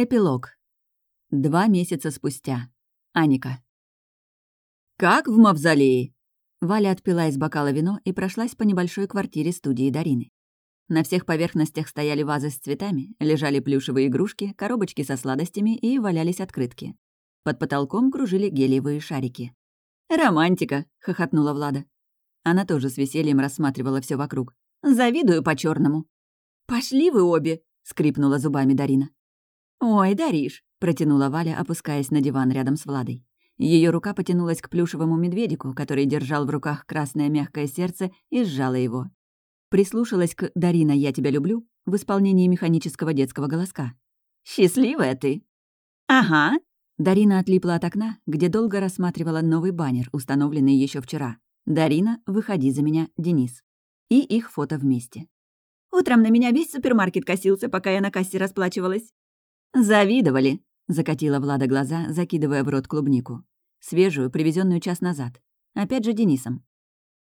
Эпилог. Два месяца спустя. Аника. «Как в мавзолее?» Валя отпила из бокала вино и прошлась по небольшой квартире студии Дарины. На всех поверхностях стояли вазы с цветами, лежали плюшевые игрушки, коробочки со сладостями и валялись открытки. Под потолком кружили гелиевые шарики. «Романтика!» — хохотнула Влада. Она тоже с весельем рассматривала все вокруг. «Завидую по черному «Пошли вы обе!» — скрипнула зубами Дарина. «Ой, Дариш!» — протянула Валя, опускаясь на диван рядом с Владой. Ее рука потянулась к плюшевому медведику, который держал в руках красное мягкое сердце, и сжала его. Прислушалась к «Дарина, я тебя люблю» в исполнении механического детского голоска. «Счастливая ты!» «Ага!» Дарина отлипла от окна, где долго рассматривала новый баннер, установленный еще вчера. «Дарина, выходи за меня, Денис». И их фото вместе. «Утром на меня весь супермаркет косился, пока я на кассе расплачивалась». «Завидовали», — закатила Влада глаза, закидывая в рот клубнику. Свежую, привезенную час назад. Опять же Денисом.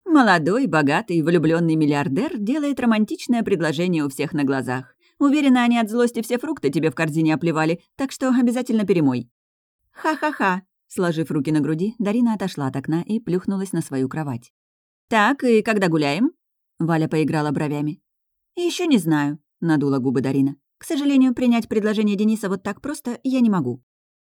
Молодой, богатый, влюбленный миллиардер делает романтичное предложение у всех на глазах. Уверена, они от злости все фрукты тебе в корзине оплевали, так что обязательно перемой. Ха-ха-ха. Сложив руки на груди, Дарина отошла от окна и плюхнулась на свою кровать. «Так, и когда гуляем?» Валя поиграла бровями. Еще не знаю», — надула губы Дарина. К сожалению, принять предложение Дениса вот так просто я не могу.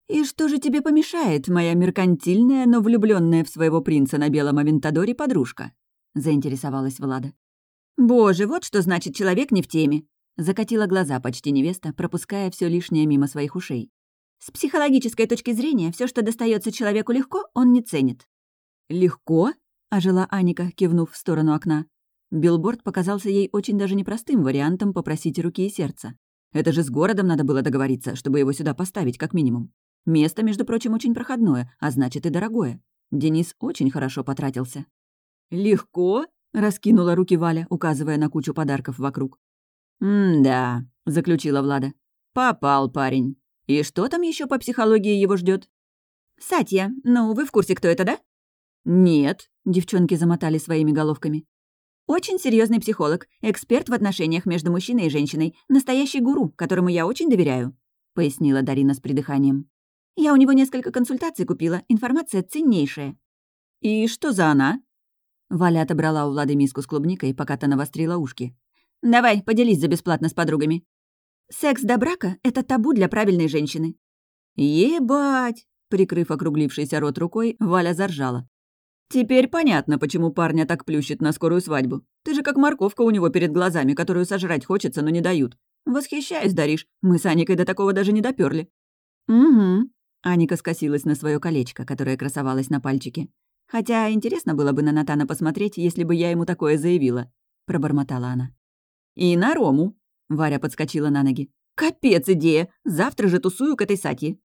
«И что же тебе помешает, моя меркантильная, но влюбленная в своего принца на белом авентадоре подружка?» — заинтересовалась Влада. «Боже, вот что значит человек не в теме!» — закатила глаза почти невеста, пропуская все лишнее мимо своих ушей. «С психологической точки зрения, все, что достается человеку легко, он не ценит». «Легко?» — ожила Аника, кивнув в сторону окна. Билборд показался ей очень даже непростым вариантом попросить руки и сердца. Это же с городом надо было договориться, чтобы его сюда поставить, как минимум. Место, между прочим, очень проходное, а значит и дорогое. Денис очень хорошо потратился. «Легко?» — раскинула руки Валя, указывая на кучу подарков вокруг. «М-да», — заключила Влада. «Попал парень. И что там еще по психологии его ждет? «Сатья, ну вы в курсе, кто это, да?» «Нет», — девчонки замотали своими головками. Очень серьезный психолог, эксперт в отношениях между мужчиной и женщиной, настоящий гуру, которому я очень доверяю», — пояснила Дарина с придыханием. «Я у него несколько консультаций купила, информация ценнейшая». «И что за она?» Валя отобрала у Влады миску с клубникой, пока та навострила ушки. «Давай, поделись за бесплатно с подругами». «Секс до брака — это табу для правильной женщины». «Ебать!» Прикрыв округлившийся рот рукой, Валя заржала. «Теперь понятно, почему парня так плющит на скорую свадьбу. Ты же как морковка у него перед глазами, которую сожрать хочется, но не дают. Восхищаюсь, Дариш. Мы с Аникой до такого даже не доперли. «Угу». Аника скосилась на свое колечко, которое красовалось на пальчике. «Хотя интересно было бы на Натана посмотреть, если бы я ему такое заявила», — пробормотала она. «И на Рому», — Варя подскочила на ноги. «Капец идея! Завтра же тусую к этой Сати».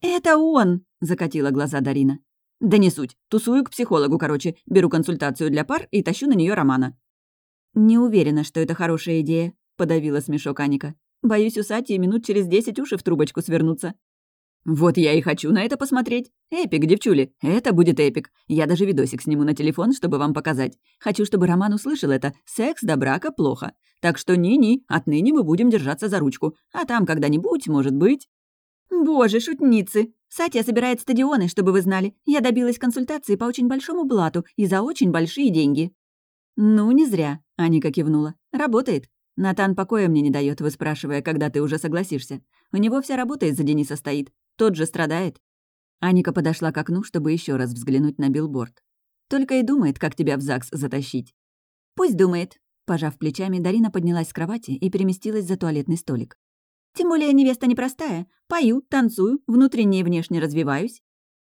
«Это он!» — закатила глаза Дарина. Да не суть. Тусую к психологу, короче. Беру консультацию для пар и тащу на нее Романа. «Не уверена, что это хорошая идея», — подавила смешок Аника. «Боюсь, у Сати минут через десять уши в трубочку свернутся». «Вот я и хочу на это посмотреть. Эпик, девчули, это будет эпик. Я даже видосик сниму на телефон, чтобы вам показать. Хочу, чтобы Роман услышал это. Секс до брака плохо. Так что ни-ни, отныне мы будем держаться за ручку. А там когда-нибудь, может быть...» «Боже, шутницы!» Сатья собирает стадионы, чтобы вы знали. Я добилась консультации по очень большому блату и за очень большие деньги». «Ну, не зря», — Аника кивнула. «Работает. Натан покоя мне не дает, выспрашивая, когда ты уже согласишься. У него вся работа из-за Дениса стоит. Тот же страдает». Аника подошла к окну, чтобы еще раз взглянуть на билборд. «Только и думает, как тебя в ЗАГС затащить». «Пусть думает». Пожав плечами, Дарина поднялась с кровати и переместилась за туалетный столик. Тем более невеста непростая. Пою, танцую, внутренне и внешне развиваюсь.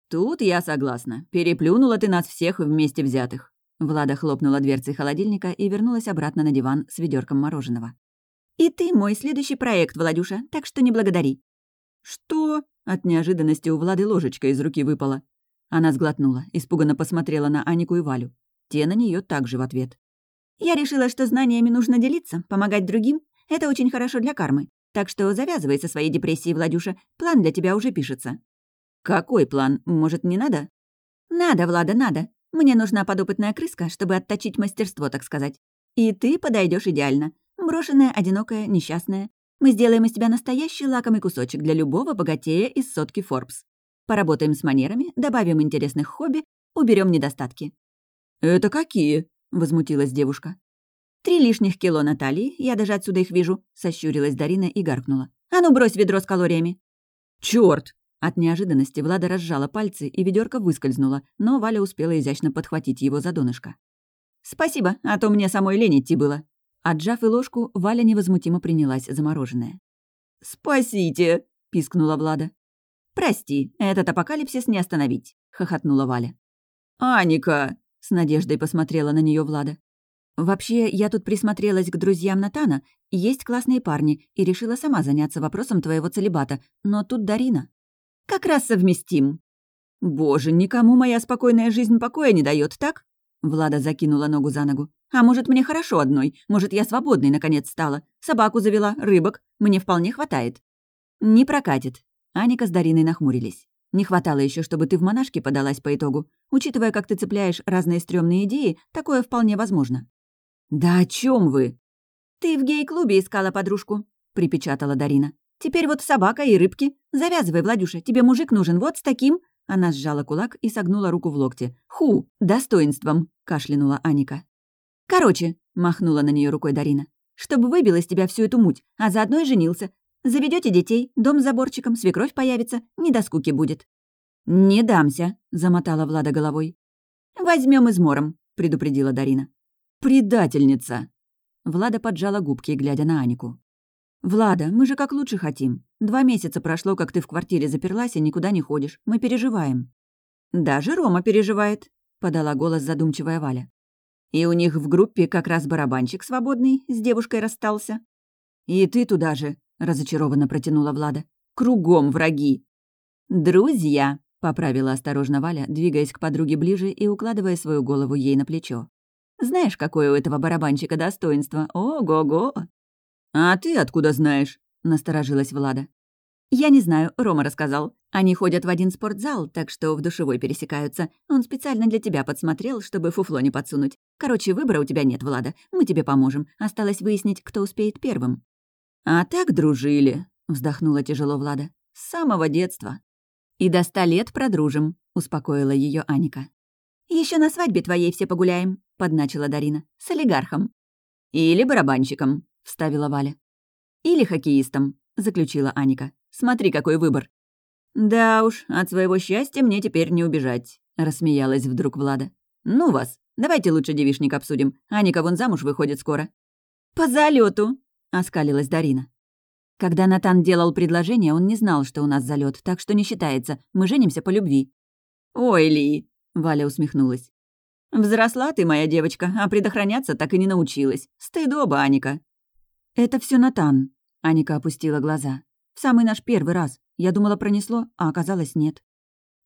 Тут я согласна. Переплюнула ты нас всех вместе взятых. Влада хлопнула дверцей холодильника и вернулась обратно на диван с ведерком мороженого. «И ты мой следующий проект, Владюша, так что не благодари». «Что?» От неожиданности у Влады ложечка из руки выпала. Она сглотнула, испуганно посмотрела на Анику и Валю. Те на нее также в ответ. «Я решила, что знаниями нужно делиться, помогать другим. Это очень хорошо для кармы. Так что завязывай со своей депрессией, Владюша. План для тебя уже пишется». «Какой план? Может, не надо?» «Надо, Влада, надо. Мне нужна подопытная крыска, чтобы отточить мастерство, так сказать. И ты подойдешь идеально. Брошенная, одинокая, несчастная. Мы сделаем из тебя настоящий лакомый кусочек для любого богатея из сотки Forbes. Поработаем с манерами, добавим интересных хобби, уберем недостатки». «Это какие?» — возмутилась девушка. «Три лишних кило на талии, я даже отсюда их вижу», — сощурилась Дарина и гаркнула. «А ну, брось ведро с калориями!» «Чёрт!» От неожиданности Влада разжала пальцы, и ведерко выскользнуло, но Валя успела изящно подхватить его за донышко. «Спасибо, а то мне самой лень идти было». Отжав и ложку, Валя невозмутимо принялась за мороженое. «Спасите!» — пискнула Влада. «Прости, этот апокалипсис не остановить», — хохотнула Валя. «Аника!» — с надеждой посмотрела на нее Влада. «Вообще, я тут присмотрелась к друзьям Натана, есть классные парни, и решила сама заняться вопросом твоего целебата, но тут Дарина. Как раз совместим». «Боже, никому моя спокойная жизнь покоя не дает, так?» Влада закинула ногу за ногу. «А может, мне хорошо одной? Может, я свободной наконец стала? Собаку завела, рыбок. Мне вполне хватает». «Не прокатит». Аника с Дариной нахмурились. «Не хватало еще, чтобы ты в монашке подалась по итогу. Учитывая, как ты цепляешь разные стрёмные идеи, такое вполне возможно». «Да о чем вы?» «Ты в гей-клубе искала подружку», — припечатала Дарина. «Теперь вот собака и рыбки. Завязывай, Владюша, тебе мужик нужен вот с таким...» Она сжала кулак и согнула руку в локте. «Ху! Достоинством!» — кашлянула Аника. «Короче», — махнула на нее рукой Дарина, «чтобы выбил из тебя всю эту муть, а заодно и женился. Заведете детей, дом с заборчиком, свекровь появится, не до скуки будет». «Не дамся», — замотала Влада головой. Возьмем измором», — предупредила Дарина. «Предательница!» Влада поджала губки, глядя на Анику. «Влада, мы же как лучше хотим. Два месяца прошло, как ты в квартире заперлась и никуда не ходишь. Мы переживаем». «Даже Рома переживает», — подала голос задумчивая Валя. «И у них в группе как раз барабанщик свободный, с девушкой расстался». «И ты туда же», — разочарованно протянула Влада. «Кругом враги». «Друзья», — поправила осторожно Валя, двигаясь к подруге ближе и укладывая свою голову ей на плечо. Знаешь, какое у этого барабанщика достоинство? Ого-го!» «А ты откуда знаешь?» — насторожилась Влада. «Я не знаю, Рома рассказал. Они ходят в один спортзал, так что в душевой пересекаются. Он специально для тебя подсмотрел, чтобы фуфло не подсунуть. Короче, выбора у тебя нет, Влада. Мы тебе поможем. Осталось выяснить, кто успеет первым». «А так дружили», — вздохнула тяжело Влада. «С самого детства». «И до ста лет продружим», — успокоила ее Аника. Еще на свадьбе твоей все погуляем», — подначила Дарина. «С олигархом». «Или барабанщиком», — вставила Валя. «Или хоккеистом», — заключила Аника. «Смотри, какой выбор». «Да уж, от своего счастья мне теперь не убежать», — рассмеялась вдруг Влада. «Ну вас, давайте лучше девишник обсудим. Аника вон замуж выходит скоро». «По залету, оскалилась Дарина. Когда Натан делал предложение, он не знал, что у нас залет, так что не считается. Мы женимся по любви. «Ой, Ли, Валя усмехнулась. «Взросла ты, моя девочка, а предохраняться так и не научилась. Стыдоба, Аника». «Это все Натан», — Аника опустила глаза. «В самый наш первый раз. Я думала, пронесло, а оказалось нет».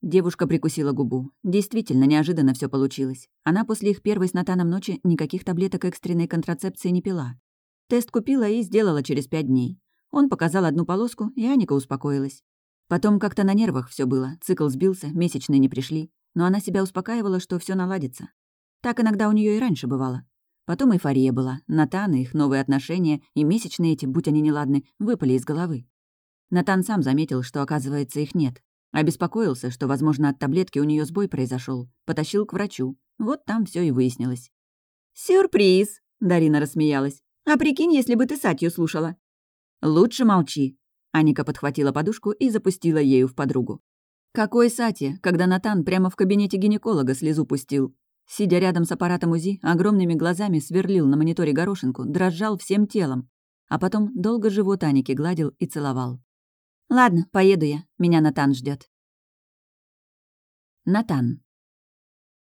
Девушка прикусила губу. Действительно, неожиданно все получилось. Она после их первой с Натаном ночи никаких таблеток экстренной контрацепции не пила. Тест купила и сделала через пять дней. Он показал одну полоску, и Аника успокоилась. Потом как-то на нервах все было, цикл сбился, месячные не пришли но она себя успокаивала, что все наладится. Так иногда у нее и раньше бывало. Потом эйфория была, Натан и их новые отношения, и месячные эти, будь они неладны, выпали из головы. Натан сам заметил, что, оказывается, их нет. Обеспокоился, что, возможно, от таблетки у нее сбой произошел, потащил к врачу. Вот там все и выяснилось. «Сюрприз!» — Дарина рассмеялась. «А прикинь, если бы ты Сатью слушала». «Лучше молчи». Аника подхватила подушку и запустила ею в подругу. Какой Сати, когда Натан прямо в кабинете гинеколога слезу пустил. Сидя рядом с аппаратом УЗИ, огромными глазами сверлил на мониторе горошинку, дрожал всем телом. А потом долго живот Аники гладил и целовал. «Ладно, поеду я. Меня Натан ждет. Натан.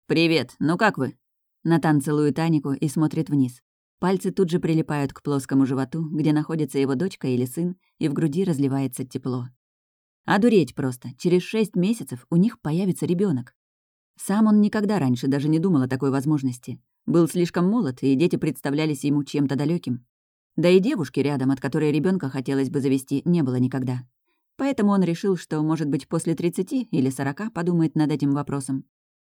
«Привет, ну как вы?» Натан целует Анику и смотрит вниз. Пальцы тут же прилипают к плоскому животу, где находится его дочка или сын, и в груди разливается тепло. Одуреть просто. Через шесть месяцев у них появится ребенок. Сам он никогда раньше даже не думал о такой возможности. Был слишком молод, и дети представлялись ему чем-то далеким. Да и девушки рядом, от которой ребенка хотелось бы завести, не было никогда. Поэтому он решил, что, может быть, после 30 или 40 подумает над этим вопросом.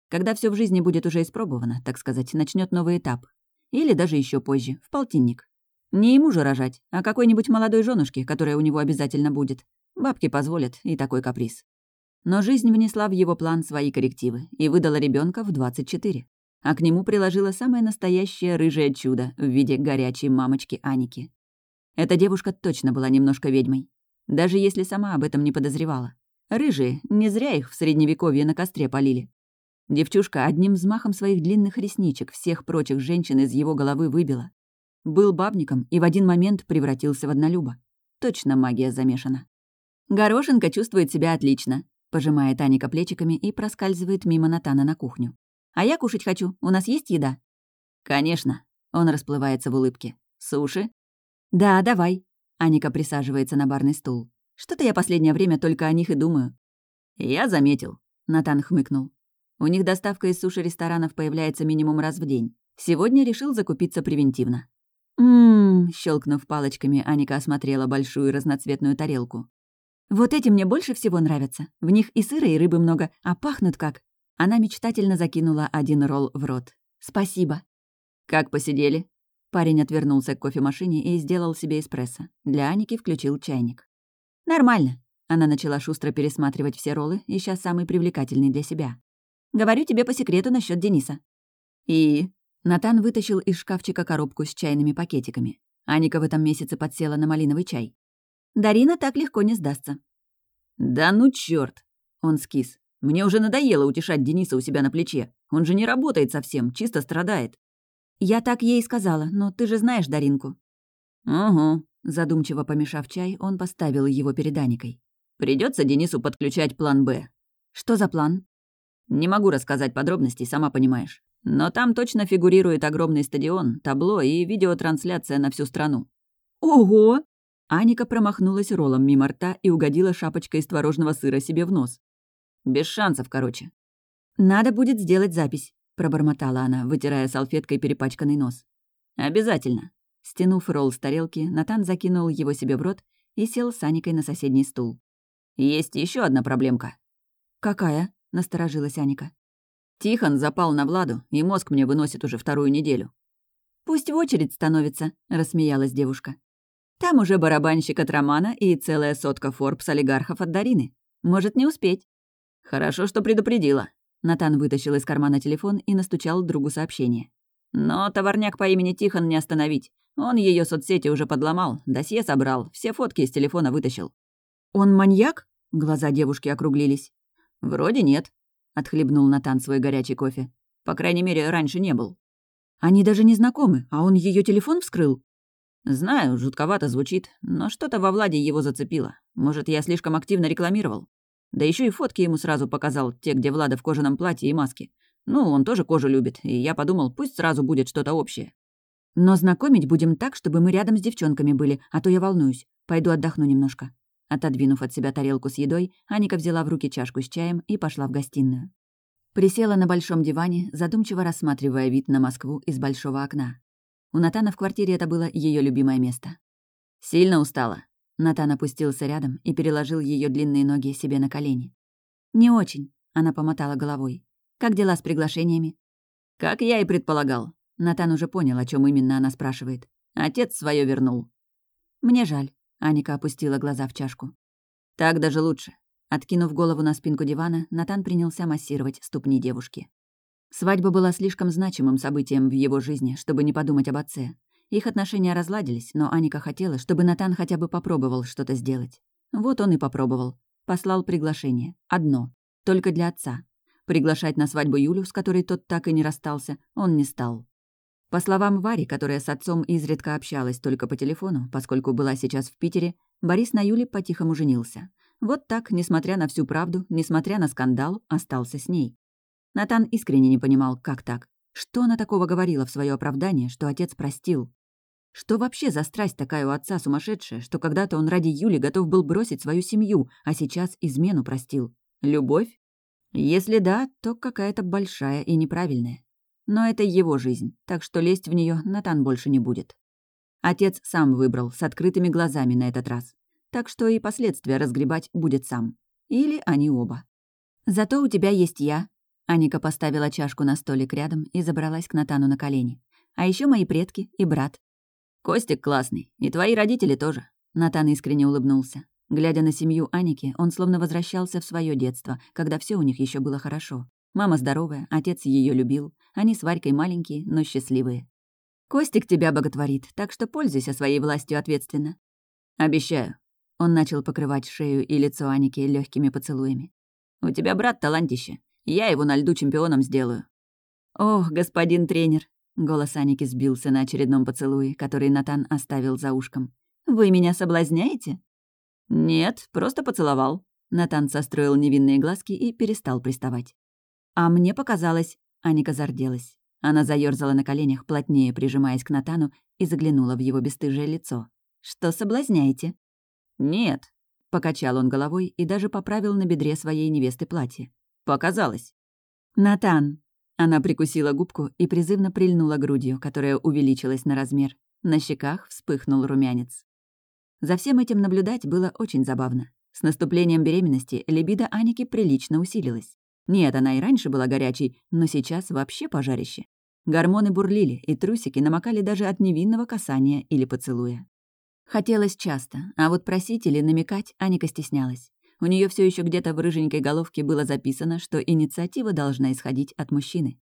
Когда все в жизни будет уже испробовано, так сказать, начнет новый этап. Или даже еще позже, в полтинник. Не ему же рожать, а какой-нибудь молодой женушке, которая у него обязательно будет. Бабки позволят, и такой каприз. Но жизнь внесла в его план свои коррективы и выдала ребенка в 24. А к нему приложила самое настоящее рыжее чудо в виде горячей мамочки Аники. Эта девушка точно была немножко ведьмой. Даже если сама об этом не подозревала. Рыжие, не зря их в средневековье на костре полили. Девчушка одним взмахом своих длинных ресничек всех прочих женщин из его головы выбила. Был бабником и в один момент превратился в однолюба. Точно магия замешана. Горошенко чувствует себя отлично. Пожимает Аника плечиками и проскальзывает мимо Натана на кухню. «А я кушать хочу. У нас есть еда?» «Конечно». Он расплывается в улыбке. «Суши?» «Да, давай». Аника присаживается на барный стул. «Что-то я последнее время только о них и думаю». «Я заметил», — Натан хмыкнул. У них доставка из суши-ресторанов появляется минимум раз в день. Сегодня решил закупиться превентивно. «Ммм», — щелкнув палочками, Аника осмотрела большую разноцветную тарелку. Вот эти мне больше всего нравятся. В них и сыра, и рыбы много, а пахнут как. Она мечтательно закинула один ролл в рот. «Спасибо». «Как посидели?» Парень отвернулся к кофемашине и сделал себе эспрессо. Для Аники включил чайник. «Нормально». Она начала шустро пересматривать все роллы, ища самый привлекательный для себя. «Говорю тебе по секрету насчет Дениса». «И?» Натан вытащил из шкафчика коробку с чайными пакетиками. Аника в этом месяце подсела на малиновый чай. Дарина так легко не сдастся. «Да ну чёрт!» Он скис. «Мне уже надоело утешать Дениса у себя на плече. Он же не работает совсем, чисто страдает». «Я так ей сказала, но ты же знаешь Даринку». «Угу», задумчиво помешав чай, он поставил его перед Аникой. Придется Денису подключать план «Б». «Что за план?» «Не могу рассказать подробностей, сама понимаешь. Но там точно фигурирует огромный стадион, табло и видеотрансляция на всю страну». «Ого!» Аника промахнулась роллом мимо рта и угодила шапочкой из творожного сыра себе в нос. Без шансов, короче. «Надо будет сделать запись», — пробормотала она, вытирая салфеткой перепачканный нос. «Обязательно». Стянув ролл с тарелки, Натан закинул его себе в рот и сел с Аникой на соседний стул. «Есть еще одна проблемка». «Какая?» — насторожилась Аника. «Тихон запал на Владу, и мозг мне выносит уже вторую неделю». «Пусть в очередь становится», — рассмеялась девушка. Там уже барабанщик от Романа и целая сотка Форбс олигархов от Дарины. Может не успеть. Хорошо, что предупредила. Натан вытащил из кармана телефон и настучал другу сообщение. Но товарняк по имени Тихон не остановить. Он ее соцсети уже подломал, досье собрал, все фотки из телефона вытащил. «Он маньяк?» Глаза девушки округлились. «Вроде нет», — отхлебнул Натан свой горячий кофе. «По крайней мере, раньше не был». «Они даже не знакомы, а он ее телефон вскрыл?» Знаю, жутковато звучит, но что-то во Владе его зацепило. Может, я слишком активно рекламировал. Да еще и фотки ему сразу показал, те, где Влада в кожаном платье и маске. Ну, он тоже кожу любит, и я подумал, пусть сразу будет что-то общее. Но знакомить будем так, чтобы мы рядом с девчонками были, а то я волнуюсь. Пойду отдохну немножко. Отодвинув от себя тарелку с едой, Аника взяла в руки чашку с чаем и пошла в гостиную. Присела на большом диване, задумчиво рассматривая вид на Москву из большого окна. У Натана в квартире это было ее любимое место. «Сильно устала?» Натан опустился рядом и переложил ее длинные ноги себе на колени. «Не очень», — она помотала головой. «Как дела с приглашениями?» «Как я и предполагал». Натан уже понял, о чем именно она спрашивает. «Отец свое вернул». «Мне жаль», — Аника опустила глаза в чашку. «Так даже лучше». Откинув голову на спинку дивана, Натан принялся массировать ступни девушки. Свадьба была слишком значимым событием в его жизни, чтобы не подумать об отце. Их отношения разладились, но Аника хотела, чтобы Натан хотя бы попробовал что-то сделать. Вот он и попробовал. Послал приглашение. Одно. Только для отца. Приглашать на свадьбу Юлю, с которой тот так и не расстался, он не стал. По словам Вари, которая с отцом изредка общалась только по телефону, поскольку была сейчас в Питере, Борис на Юле по-тихому женился. Вот так, несмотря на всю правду, несмотря на скандал, остался с ней. Натан искренне не понимал, как так. Что она такого говорила в свое оправдание, что отец простил? Что вообще за страсть такая у отца сумасшедшая, что когда-то он ради Юли готов был бросить свою семью, а сейчас измену простил? Любовь? Если да, то какая-то большая и неправильная. Но это его жизнь, так что лезть в нее Натан больше не будет. Отец сам выбрал, с открытыми глазами на этот раз. Так что и последствия разгребать будет сам. Или они оба. «Зато у тебя есть я, Аника поставила чашку на столик рядом и забралась к Натану на колени. «А еще мои предки и брат». Костик классный, и твои родители тоже». Натан искренне улыбнулся. Глядя на семью Аники, он словно возвращался в свое детство, когда все у них еще было хорошо. Мама здоровая, отец ее любил, они с Варькой маленькие, но счастливые. «Костик тебя боготворит, так что пользуйся своей властью ответственно». «Обещаю». Он начал покрывать шею и лицо Аники легкими поцелуями. «У тебя брат талантище. Я его на льду чемпионом сделаю». «Ох, господин тренер!» Голос Аники сбился на очередном поцелуе, который Натан оставил за ушком. «Вы меня соблазняете?» «Нет, просто поцеловал». Натан состроил невинные глазки и перестал приставать. А мне показалось, Аника зарделась. Она заёрзала на коленях, плотнее прижимаясь к Натану, и заглянула в его бесстыжее лицо. «Что соблазняете?» «Нет», — покачал он головой и даже поправил на бедре своей невесты платье. «Показалось». «Натан!» Она прикусила губку и призывно прильнула грудью, которая увеличилась на размер. На щеках вспыхнул румянец. За всем этим наблюдать было очень забавно. С наступлением беременности либидо Аники прилично усилилась. Нет, она и раньше была горячей, но сейчас вообще пожарище. Гормоны бурлили, и трусики намокали даже от невинного касания или поцелуя. Хотелось часто, а вот просить или намекать Аника стеснялась. У нее все еще где-то в рыженькой головке было записано, что инициатива должна исходить от мужчины.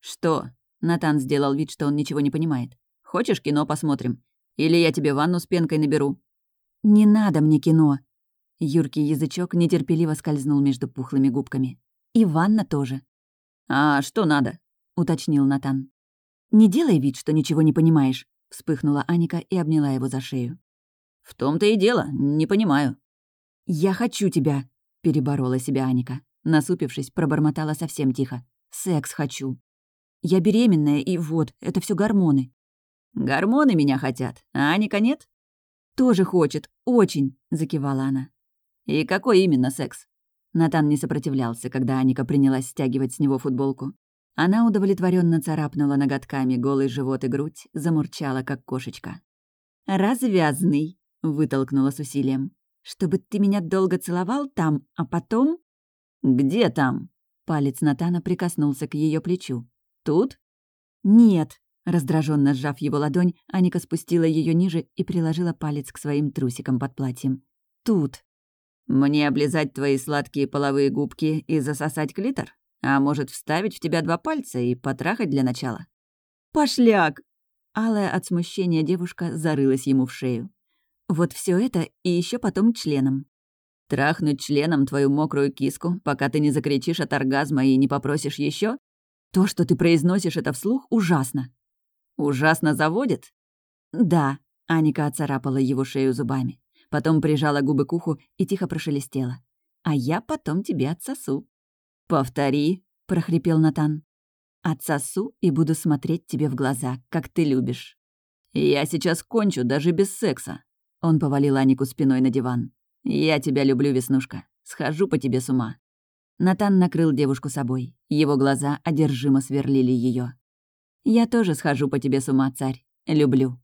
«Что?» — Натан сделал вид, что он ничего не понимает. «Хочешь, кино посмотрим? Или я тебе ванну с пенкой наберу?» «Не надо мне кино!» Юркий язычок нетерпеливо скользнул между пухлыми губками. «И ванна тоже». «А что надо?» — уточнил Натан. «Не делай вид, что ничего не понимаешь», — вспыхнула Аника и обняла его за шею. «В том-то и дело, не понимаю». «Я хочу тебя», — переборола себя Аника. Насупившись, пробормотала совсем тихо. «Секс хочу». «Я беременная, и вот, это все гормоны». «Гормоны меня хотят, а Аника нет?» «Тоже хочет, очень», — закивала она. «И какой именно секс?» Натан не сопротивлялся, когда Аника принялась стягивать с него футболку. Она удовлетворенно царапнула ноготками голый живот и грудь, замурчала, как кошечка. «Развязный», — вытолкнула с усилием. «Чтобы ты меня долго целовал там, а потом...» «Где там?» Палец Натана прикоснулся к ее плечу. «Тут?» «Нет», Раздраженно сжав его ладонь, Аника спустила ее ниже и приложила палец к своим трусикам под платьем. «Тут». «Мне облизать твои сладкие половые губки и засосать клитор? А может, вставить в тебя два пальца и потрахать для начала?» «Пошляк!» Алая от смущения девушка зарылась ему в шею. «Вот все это и еще потом членом». «Трахнуть членом твою мокрую киску, пока ты не закричишь от оргазма и не попросишь еще? То, что ты произносишь это вслух, ужасно. «Ужасно заводит?» «Да», — Аника оцарапала его шею зубами. Потом прижала губы к уху и тихо прошелестела. «А я потом тебе отсосу». «Повтори», — прохрипел Натан. «Отсосу и буду смотреть тебе в глаза, как ты любишь». «Я сейчас кончу, даже без секса». Он повалил Анику спиной на диван. «Я тебя люблю, Веснушка. Схожу по тебе с ума». Натан накрыл девушку собой. Его глаза одержимо сверлили ее. «Я тоже схожу по тебе с ума, царь. Люблю».